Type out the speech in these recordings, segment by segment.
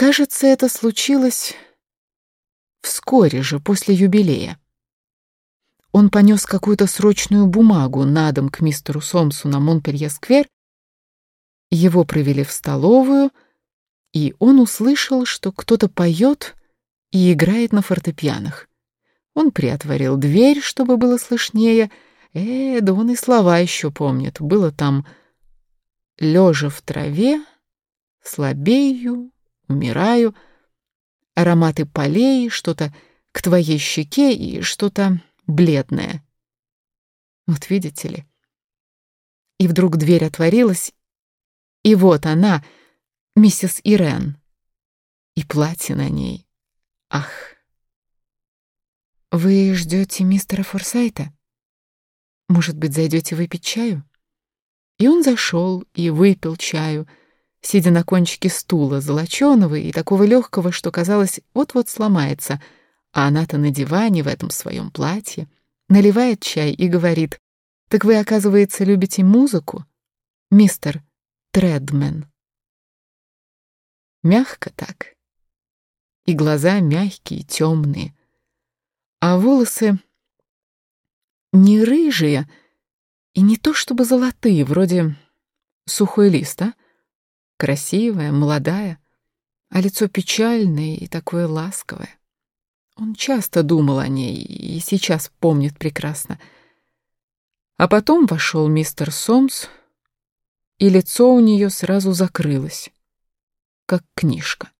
Кажется, это случилось вскоре же, после юбилея. Он понес какую-то срочную бумагу на дом к мистеру Сомсу на Монпелье-сквер. Его провели в столовую, и он услышал, что кто-то поет и играет на фортепианах. Он приотворил дверь, чтобы было слышнее. Э, да он и слова еще помнит. Было там «Лежа в траве, слабею, умираю», ароматы полей, что-то к твоей щеке и что-то бледное. Вот видите ли. И вдруг дверь отворилась, и вот она, миссис Ирен. И платье на ней. Ах! Вы ждете мистера Форсайта? Может быть, зайдете выпить чаю? И он зашел и выпил чаю, сидя на кончике стула, золоченого и такого легкого, что казалось, вот-вот сломается — а она-то на диване в этом своем платье, наливает чай и говорит, «Так вы, оказывается, любите музыку, мистер Тредмен?» Мягко так. И глаза мягкие, темные. А волосы не рыжие и не то чтобы золотые, вроде сухой лист, а? Красивая, молодая, а лицо печальное и такое ласковое. Он часто думал о ней и сейчас помнит прекрасно. А потом вошел мистер Сомс, и лицо у нее сразу закрылось, как книжка.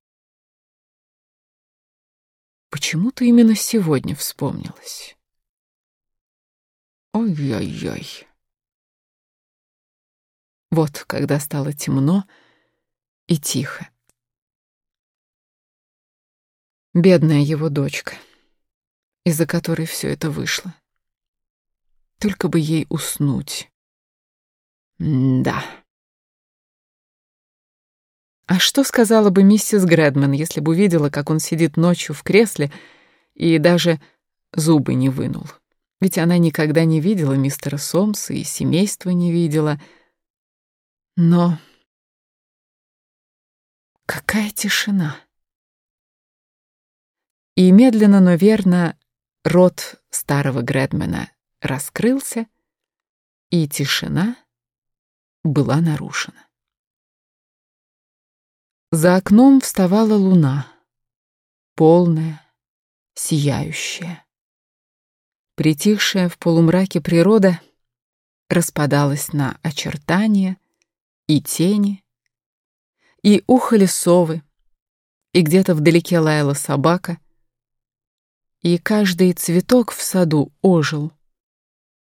Почему-то именно сегодня вспомнилось. Ой-ой-ой. Вот когда стало темно и тихо. Бедная его дочка, из-за которой все это вышло. Только бы ей уснуть. Да. А что сказала бы миссис Грэдман, если бы увидела, как он сидит ночью в кресле и даже зубы не вынул? Ведь она никогда не видела мистера Сомса и семейства не видела. Но какая тишина! И медленно, но верно рот старого Грэдмена раскрылся, и тишина была нарушена. За окном вставала луна, полная, сияющая. Притихшая в полумраке природа распадалась на очертания и тени, и ухали совы, и где-то вдалеке лаяла собака — и каждый цветок в саду ожил,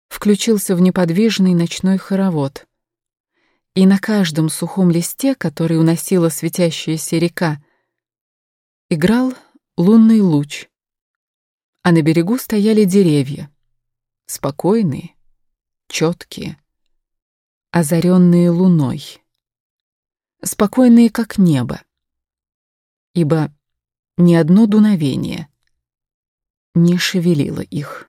включился в неподвижный ночной хоровод. И на каждом сухом листе, который уносила светящаяся река, играл лунный луч, а на берегу стояли деревья, спокойные, четкие, озаренные луной, спокойные, как небо, ибо ни одно дуновение — не шевелила их.